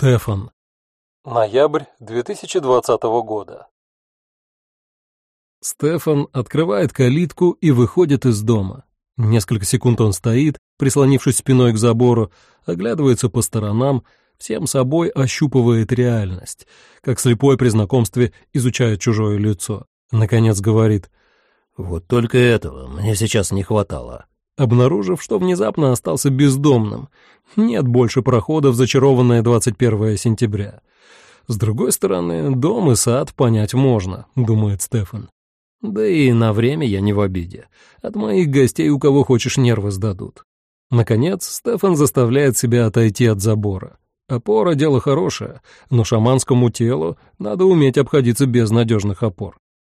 Стефан. Ноябрь 2020 года. Стефан открывает калитку и выходит из дома. Несколько секунд он стоит, прислонившись спиной к забору, оглядывается по сторонам, всем собой ощупывает реальность, как слепой при знакомстве изучает чужое лицо. Наконец говорит «Вот только этого мне сейчас не хватало» обнаружив, что внезапно остался бездомным. Нет больше прохода в зачарованное 21 сентября. С другой стороны, дом и сад понять можно, думает Стефан. Да и на время я не в обиде. От моих гостей у кого хочешь нервы сдадут. Наконец, Стефан заставляет себя отойти от забора. Опора — дело хорошее, но шаманскому телу надо уметь обходиться без надежных опор.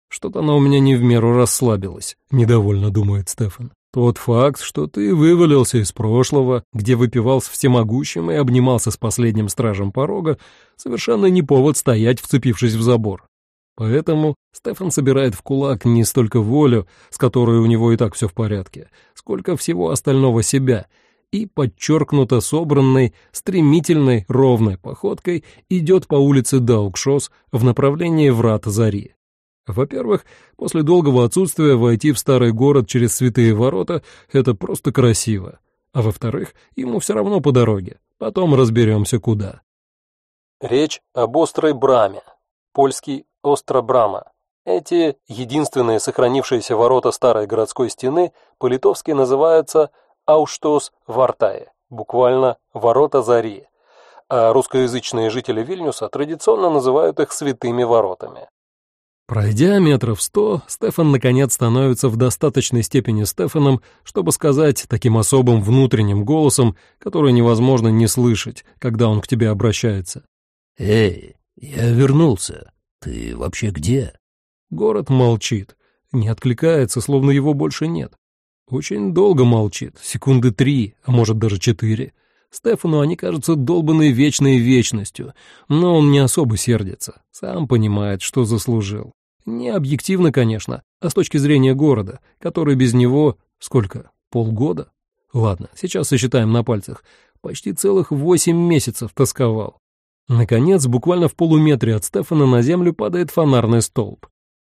Что-то она у меня не в меру расслабилась, недовольно думает Стефан. Тот факт, что ты вывалился из прошлого, где выпивал с всемогущим и обнимался с последним стражем порога, совершенно не повод стоять, вцепившись в забор. Поэтому Стефан собирает в кулак не столько волю, с которой у него и так все в порядке, сколько всего остального себя, и подчеркнуто собранной, стремительной, ровной походкой идет по улице Даукшос в направлении врат Зари. Во-первых, после долгого отсутствия войти в старый город через святые ворота — это просто красиво. А во-вторых, ему все равно по дороге. Потом разберемся, куда. Речь об острой браме. Польский «Остробрама». Эти единственные сохранившиеся ворота старой городской стены по-литовски называются «Ауштос Вартае», буквально «Ворота Зари», а русскоязычные жители Вильнюса традиционно называют их «Святыми воротами». Пройдя метров сто, Стефан наконец становится в достаточной степени Стефаном, чтобы сказать таким особым внутренним голосом, который невозможно не слышать, когда он к тебе обращается. «Эй, я вернулся. Ты вообще где?» Город молчит, не откликается, словно его больше нет. Очень долго молчит, секунды три, а может даже четыре. Стефану они кажутся долбанной вечной вечностью, но он не особо сердится, сам понимает, что заслужил. Не объективно, конечно, а с точки зрения города, который без него... Сколько? Полгода? Ладно, сейчас сосчитаем на пальцах. Почти целых восемь месяцев тосковал. Наконец, буквально в полуметре от Стефана на землю падает фонарный столб.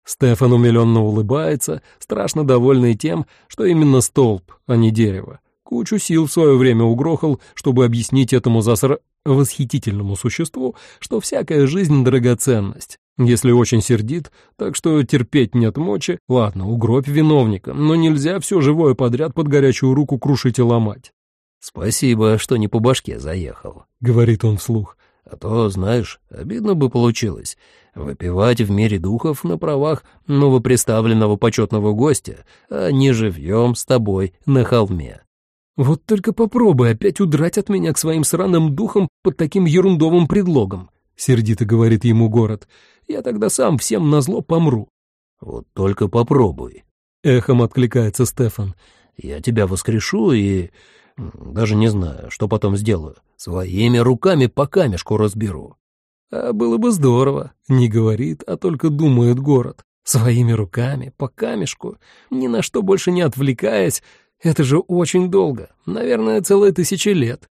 Стефан умиленно улыбается, страшно довольный тем, что именно столб, а не дерево. Кучу сил в свое время угрохал, чтобы объяснить этому засра... восхитительному существу, что всякая жизнь — драгоценность. Если очень сердит, так что терпеть нет мочи, ладно, угробь виновника, но нельзя все живое подряд под горячую руку крушить и ломать. «Спасибо, что не по башке заехал», — говорит он вслух. «А то, знаешь, обидно бы получилось. Выпивать в мире духов на правах новоприставленного почетного гостя, а не живьем с тобой на холме». «Вот только попробуй опять удрать от меня к своим сраным духам под таким ерундовым предлогом», — сердито говорит ему город. «Я тогда сам всем назло помру». «Вот только попробуй», — эхом откликается Стефан. «Я тебя воскрешу и... даже не знаю, что потом сделаю. Своими руками по камешку разберу». «А было бы здорово», — не говорит, а только думает город. «Своими руками, по камешку, ни на что больше не отвлекаясь, это же очень долго, наверное, целые тысячи лет».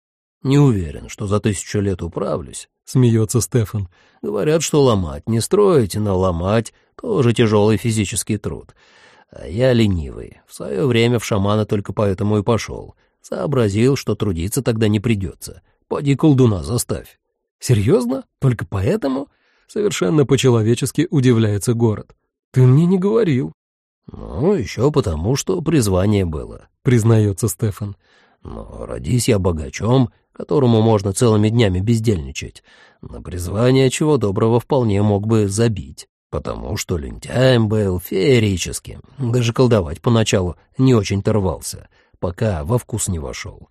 «Не уверен, что за тысячу лет управлюсь», — смеется Стефан. «Говорят, что ломать не строить, но ломать — тоже тяжелый физический труд. А я ленивый. В свое время в шамана только поэтому и пошел. Сообразил, что трудиться тогда не придется. Поди колдуна заставь». «Серьезно? Только поэтому?» Совершенно по-человечески удивляется город. «Ты мне не говорил». «Ну, еще потому, что призвание было», — признается Стефан. «Но родись я богачом, которому можно целыми днями бездельничать, на призвание чего доброго вполне мог бы забить, потому что лентяем был феерическим, даже колдовать поначалу не очень торвался, пока во вкус не вошел.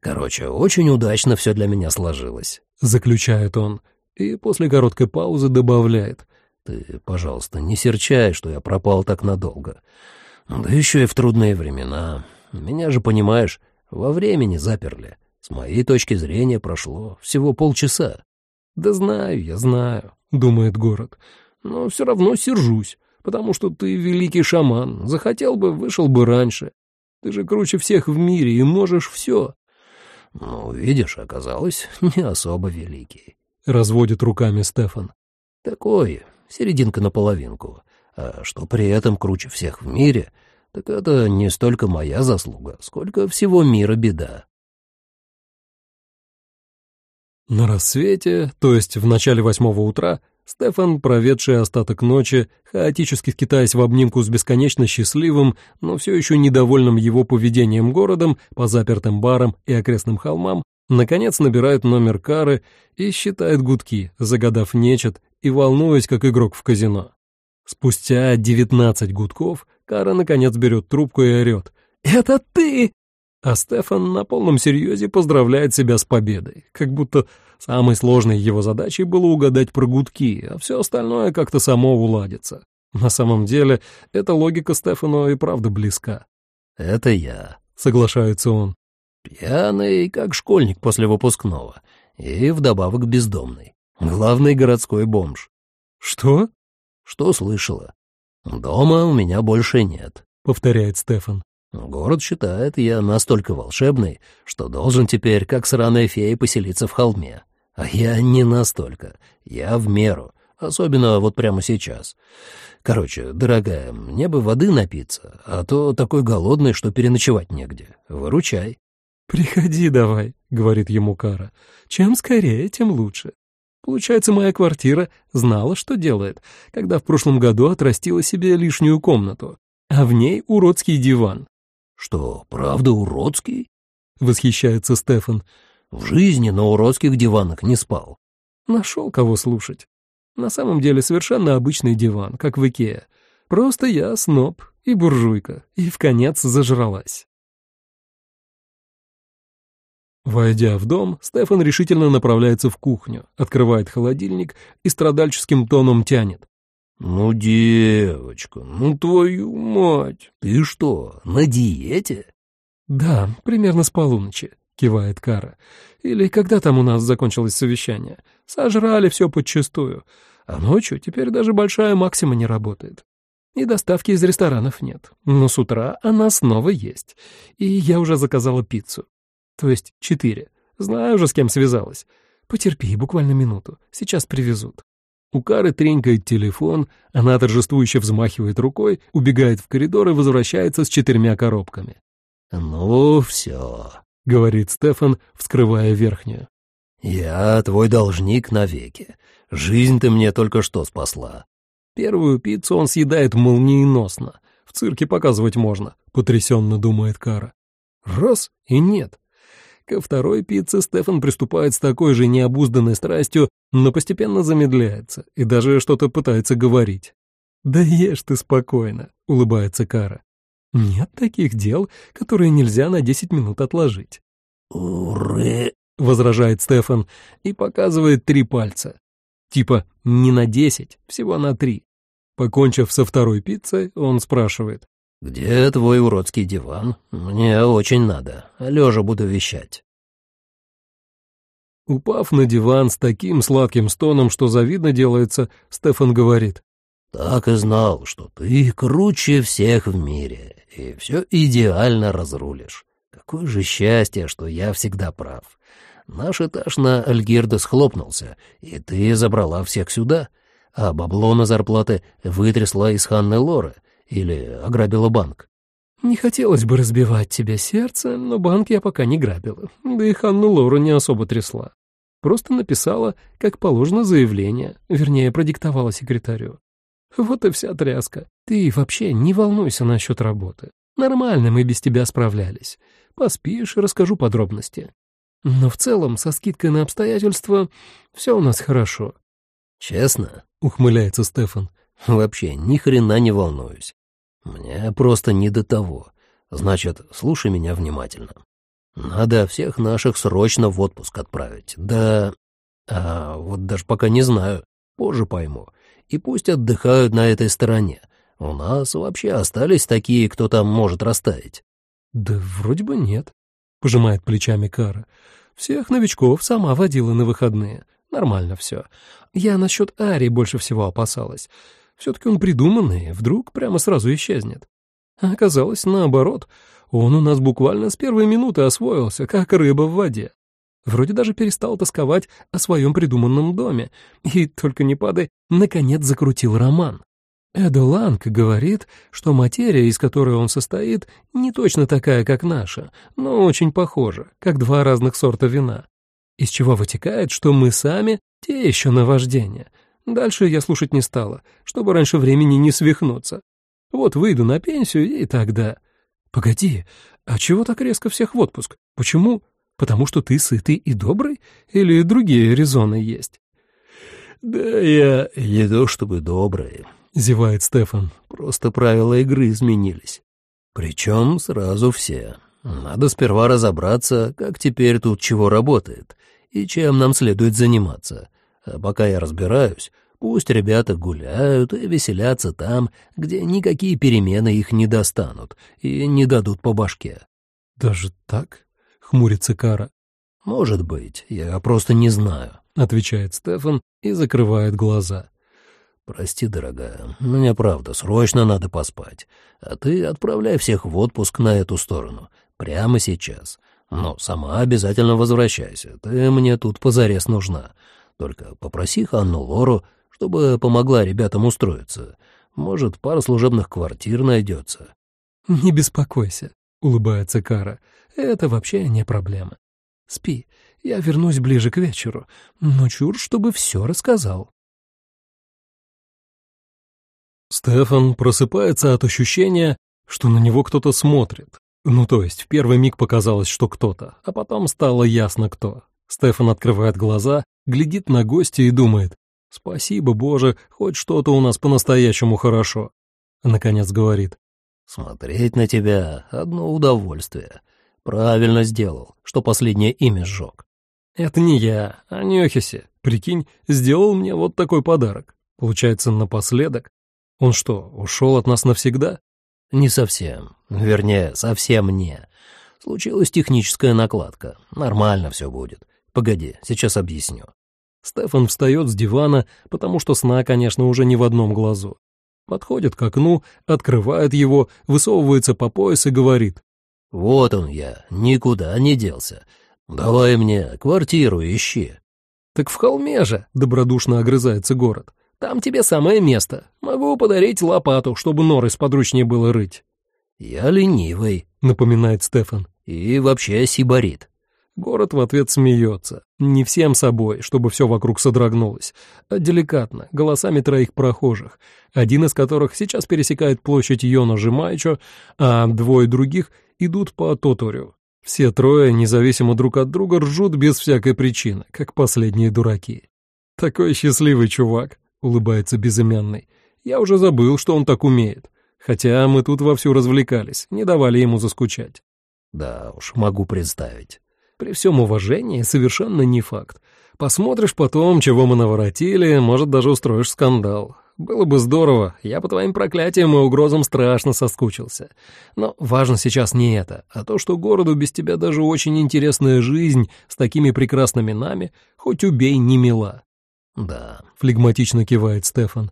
Короче, очень удачно все для меня сложилось», — заключает он, и после короткой паузы добавляет. «Ты, пожалуйста, не серчай, что я пропал так надолго. Да еще и в трудные времена. Меня же, понимаешь, во времени заперли». С моей точки зрения прошло всего полчаса. «Да знаю, я знаю», — думает город, — «но все равно сержусь, потому что ты великий шаман, захотел бы, вышел бы раньше. Ты же круче всех в мире и можешь все». Ну, видишь, оказалось, не особо великий. Разводит руками Стефан. Такой, серединка на половинку. А что при этом круче всех в мире, так это не столько моя заслуга, сколько всего мира беда. На рассвете, то есть в начале восьмого утра, Стефан, проведший остаток ночи, хаотически скитаясь в обнимку с бесконечно счастливым, но все еще недовольным его поведением городом, по запертым барам и окрестным холмам, наконец набирает номер кары и считает гудки, загадав нечет и волнуясь, как игрок в казино. Спустя девятнадцать гудков Кара наконец берет трубку и орет. «Это ты!» А Стефан на полном серьезе поздравляет себя с победой, как будто самой сложной его задачей было угадать про гудки, а все остальное как-то само уладится. На самом деле, эта логика Стефану и правда близка. «Это я», — соглашается он. «Пьяный, как школьник после выпускного, и вдобавок бездомный. Главный городской бомж». «Что?» «Что слышала?» «Дома у меня больше нет», — повторяет Стефан. «Город считает, я настолько волшебный, что должен теперь, как сраная фея, поселиться в холме. А я не настолько. Я в меру. Особенно вот прямо сейчас. Короче, дорогая, мне бы воды напиться, а то такой голодный, что переночевать негде. Выручай». «Приходи давай», — говорит ему Кара. «Чем скорее, тем лучше. Получается, моя квартира знала, что делает, когда в прошлом году отрастила себе лишнюю комнату, а в ней уродский диван. «Что, правда уродский?» — восхищается Стефан. «В жизни на уродских диванах не спал». Нашел кого слушать. На самом деле совершенно обычный диван, как в Икее. Просто я сноб и буржуйка, и в конец зажралась. Войдя в дом, Стефан решительно направляется в кухню, открывает холодильник и страдальческим тоном тянет. «Ну, девочка, ну твою мать, ты что, на диете?» «Да, примерно с полуночи», — кивает Кара. «Или когда там у нас закончилось совещание? Сожрали все подчистую, а ночью теперь даже большая максима не работает. И доставки из ресторанов нет, но с утра она снова есть, и я уже заказала пиццу. То есть четыре. Знаю уже, с кем связалась. Потерпи, буквально минуту. Сейчас привезут. У Кары тренькает телефон, она торжествующе взмахивает рукой, убегает в коридор и возвращается с четырьмя коробками. «Ну, все», — говорит Стефан, вскрывая верхнюю. «Я твой должник навеки. Жизнь ты мне только что спасла». Первую пиццу он съедает молниеносно. В цирке показывать можно, потрясенно думает Кара. Раз — и нет. Ко второй пицце Стефан приступает с такой же необузданной страстью, но постепенно замедляется и даже что-то пытается говорить. «Да ешь ты спокойно», — улыбается Кара. «Нет таких дел, которые нельзя на десять минут отложить». «Уры!» — возражает Стефан и показывает три пальца. Типа не на десять, всего на три. Покончив со второй пиццей, он спрашивает. «Где твой уродский диван? Мне очень надо. Лежа буду вещать». Упав на диван с таким сладким стоном, что завидно делается, Стефан говорит. «Так и знал, что ты круче всех в мире, и все идеально разрулишь. Какое же счастье, что я всегда прав. Наш этаж на Альгирде схлопнулся, и ты забрала всех сюда, а бабло на зарплаты вытрясла из Ханны Лоры, или ограбила банк? Не хотелось бы разбивать тебе сердце, но банк я пока не грабила, да и Ханну Лору не особо трясла. Просто написала, как положено, заявление, вернее, продиктовала секретарю. Вот и вся тряска. Ты вообще не волнуйся насчет работы. Нормально мы без тебя справлялись. Поспишь, расскажу подробности. Но в целом, со скидкой на обстоятельства, все у нас хорошо. Честно, ухмыляется Стефан, вообще ни хрена не волнуюсь. Мне просто не до того. Значит, слушай меня внимательно. Надо всех наших срочно в отпуск отправить. Да, а вот даже пока не знаю, позже пойму. И пусть отдыхают на этой стороне. У нас вообще остались такие, кто там может растаять. Да вроде бы нет, пожимает плечами Кара. Всех новичков сама водила на выходные. Нормально все. Я насчет Ари больше всего опасалась. Все-таки он придуманный, вдруг прямо сразу исчезнет. А оказалось наоборот. Он у нас буквально с первой минуты освоился, как рыба в воде. Вроде даже перестал тосковать о своем придуманном доме. И, только не падай, наконец закрутил роман. Эда Ланг говорит, что материя, из которой он состоит, не точно такая, как наша, но очень похожа, как два разных сорта вина. Из чего вытекает, что мы сами те еще наваждения. Дальше я слушать не стала, чтобы раньше времени не свихнуться. Вот выйду на пенсию и тогда... Погоди, а чего так резко всех в отпуск? Почему? Потому что ты сытый и добрый? Или другие резоны есть? Да я не то чтобы добрый, зевает Стефан. Просто правила игры изменились. Причем сразу все. Надо сперва разобраться, как теперь тут чего работает и чем нам следует заниматься. А пока я разбираюсь, пусть ребята гуляют и веселятся там, где никакие перемены их не достанут и не дадут по башке. «Даже так?» — хмурится Кара. «Может быть, я просто не знаю», — отвечает Стефан и закрывает глаза. «Прости, дорогая, мне правда срочно надо поспать, а ты отправляй всех в отпуск на эту сторону, прямо сейчас. Но сама обязательно возвращайся, ты мне тут позарез нужна. Только попроси Ханну Лору, чтобы помогла ребятам устроиться. Может, пара служебных квартир найдется». «Не беспокойся», — улыбается Кара, — «это вообще не проблема. Спи, я вернусь ближе к вечеру, но чур, чтобы все рассказал». Стефан просыпается от ощущения, что на него кто-то смотрит. Ну, то есть, в первый миг показалось, что кто-то, а потом стало ясно, кто. Стефан открывает глаза, глядит на гостя и думает, «Спасибо, Боже, хоть что-то у нас по-настоящему хорошо». Наконец говорит, «Смотреть на тебя — одно удовольствие. Правильно сделал, что последнее имя сжег». «Это не я, а Нёхиси. Прикинь, сделал мне вот такой подарок. Получается, напоследок он что, ушел от нас навсегда? Не совсем. Вернее, совсем не. Случилась техническая накладка. Нормально все будет. Погоди, сейчас объясню. Стефан встает с дивана, потому что сна, конечно, уже не в одном глазу. Подходит к окну, открывает его, высовывается по пояс и говорит. «Вот он я, никуда не делся. Давай мне квартиру ищи». «Так в холме же», — добродушно огрызается город. Там тебе самое место. Могу подарить лопату, чтобы норы сподручнее было рыть». «Я ленивый», — напоминает Стефан. «И вообще сибарит». Город в ответ смеется. Не всем собой, чтобы все вокруг содрогнулось, а деликатно, голосами троих прохожих, один из которых сейчас пересекает площадь Йона Жимайчо, а двое других идут по Тоторю. Все трое, независимо друг от друга, ржут без всякой причины, как последние дураки. Такой счастливый чувак улыбается безымянный. Я уже забыл, что он так умеет. Хотя мы тут вовсю развлекались, не давали ему заскучать. Да уж, могу представить. При всем уважении совершенно не факт. Посмотришь потом, чего мы наворотили, может, даже устроишь скандал. Было бы здорово, я по твоим проклятиям и угрозам страшно соскучился. Но важно сейчас не это, а то, что городу без тебя даже очень интересная жизнь с такими прекрасными нами, хоть убей, не мила. «Да», — флегматично кивает Стефан.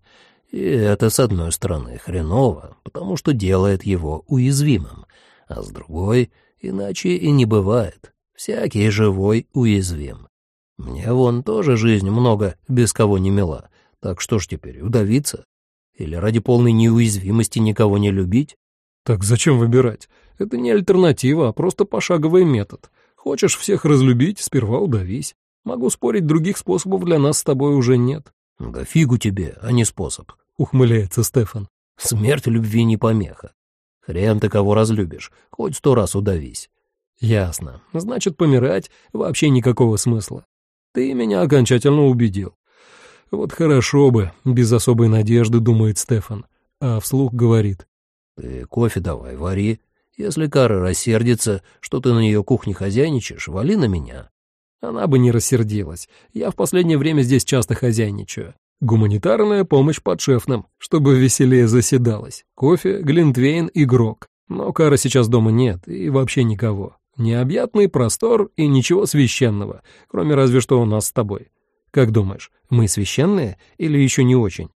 «И это, с одной стороны, хреново, потому что делает его уязвимым, а с другой, иначе и не бывает. Всякий живой уязвим. Мне вон тоже жизнь много без кого не мила, так что ж теперь, удавиться? Или ради полной неуязвимости никого не любить?» «Так зачем выбирать? Это не альтернатива, а просто пошаговый метод. Хочешь всех разлюбить, сперва удавись. Могу спорить, других способов для нас с тобой уже нет». «Да фигу тебе, а не способ», — ухмыляется Стефан. «Смерть любви не помеха. Хрен ты кого разлюбишь, хоть сто раз удавись». «Ясно. Значит, помирать вообще никакого смысла. Ты меня окончательно убедил. Вот хорошо бы, без особой надежды, думает Стефан, а вслух говорит. Ты кофе давай вари. Если Кара рассердится, что ты на ее кухне хозяйничаешь, вали на меня. Она бы не рассердилась. Я в последнее время здесь часто хозяйничаю. Гуманитарная помощь подшефным, чтобы веселее заседалось. Кофе, глинтвейн и грок. Но Кара сейчас дома нет, и вообще никого. Необъятный простор и ничего священного, кроме разве что у нас с тобой. Как думаешь, мы священные или еще не очень?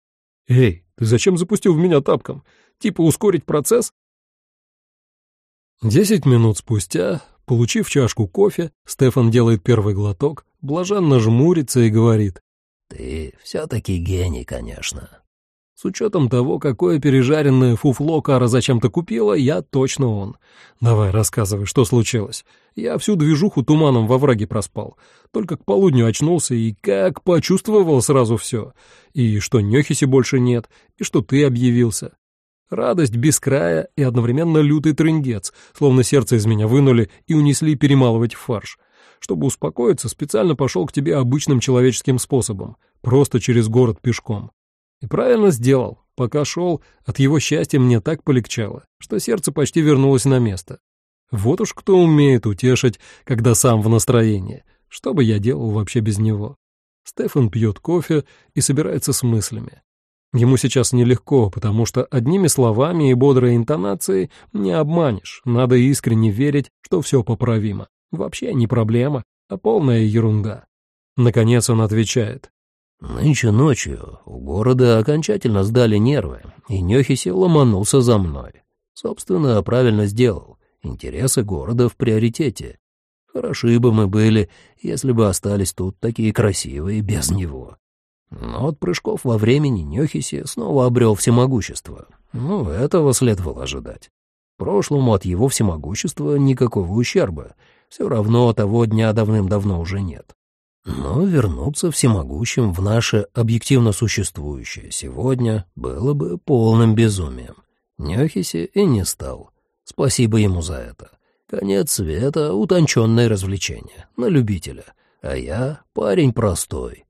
Эй, ты зачем запустил в меня тапком? Типа ускорить процесс? Десять минут спустя, получив чашку кофе, Стефан делает первый глоток, блаженно жмурится и говорит. «Ты все-таки гений, конечно». С учетом того, какое пережаренное фуфло Кара зачем-то купила, я точно он. Давай, рассказывай, что случилось. Я всю движуху туманом во враге проспал. Только к полудню очнулся и как почувствовал сразу все. И что Нехиси больше нет, и что ты объявился. Радость без края и одновременно лютый трындец, словно сердце из меня вынули и унесли перемалывать в фарш. Чтобы успокоиться, специально пошел к тебе обычным человеческим способом, просто через город пешком. И правильно сделал. Пока шел, от его счастья мне так полегчало, что сердце почти вернулось на место. Вот уж кто умеет утешить, когда сам в настроении. Что бы я делал вообще без него? Стефан пьет кофе и собирается с мыслями. Ему сейчас нелегко, потому что одними словами и бодрой интонацией не обманешь. Надо искренне верить, что все поправимо. Вообще не проблема, а полная ерунда. Наконец он отвечает. Нынче ночью у города окончательно сдали нервы, и Нехиси ломанулся за мной. Собственно, правильно сделал. Интересы города в приоритете. Хороши бы мы были, если бы остались тут такие красивые без него. Но от прыжков во времени Нёхиси снова обрел всемогущество. Ну, этого следовало ожидать. Прошлому от его всемогущества никакого ущерба. Все равно того дня давным-давно уже нет. Но вернуться всемогущим в наше объективно существующее сегодня было бы полным безумием. Нёхиси и не стал. Спасибо ему за это. Конец света — утонченное развлечение, на любителя. А я парень простой,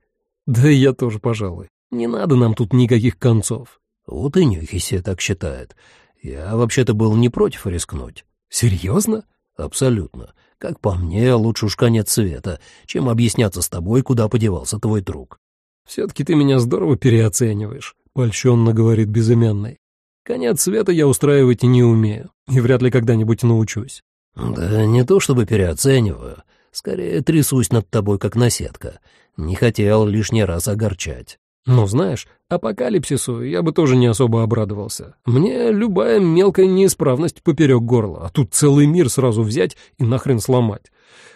да и я тоже, пожалуй. Не надо нам тут никаких концов. Вот и Нюхиси так считает. Я вообще-то был не против рискнуть. Серьезно? Абсолютно. Как по мне, лучше уж конец света, чем объясняться с тобой, куда подевался твой друг. Все-таки ты меня здорово переоцениваешь, польщенно говорит безымянный. Конец света я устраивать не умею, и вряд ли когда-нибудь научусь. Да не то чтобы переоцениваю, скорее трясусь над тобой, как наседка. Не хотел лишний раз огорчать. Ну, знаешь, апокалипсису я бы тоже не особо обрадовался. Мне любая мелкая неисправность поперек горла, а тут целый мир сразу взять и нахрен сломать.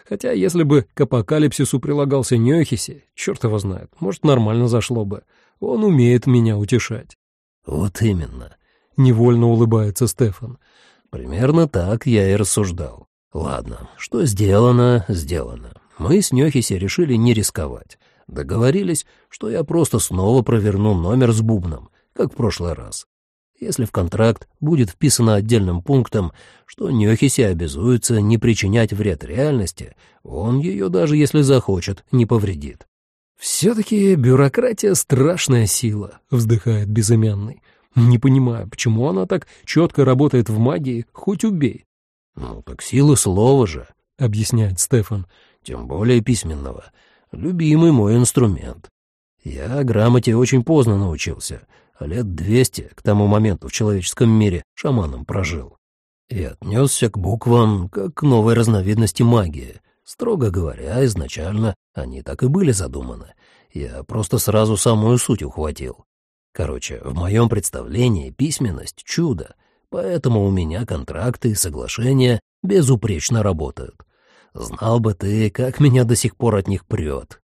Хотя если бы к апокалипсису прилагался Нёхиси, черт его знает, может, нормально зашло бы. Он умеет меня утешать. Вот именно. Невольно улыбается Стефан. Примерно так я и рассуждал. Ладно, что сделано, сделано. Мы с Нёхиси решили не рисковать. Договорились, что я просто снова проверну номер с бубном, как в прошлый раз. Если в контракт будет вписано отдельным пунктом, что Нёхиси обязуется не причинять вред реальности, он ее даже если захочет, не повредит. «Все-таки бюрократия — страшная сила», — вздыхает безымянный. «Не понимаю, почему она так четко работает в магии, хоть убей». «Ну, так сила слова же», — объясняет Стефан тем более письменного. Любимый мой инструмент. Я грамоте очень поздно научился, а лет двести к тому моменту в человеческом мире шаманом прожил. И отнесся к буквам как к новой разновидности магии. Строго говоря, изначально они так и были задуманы. Я просто сразу самую суть ухватил. Короче, в моем представлении письменность — чудо, поэтому у меня контракты и соглашения безупречно работают. Знал бы ты, как меня до сих пор от них прет.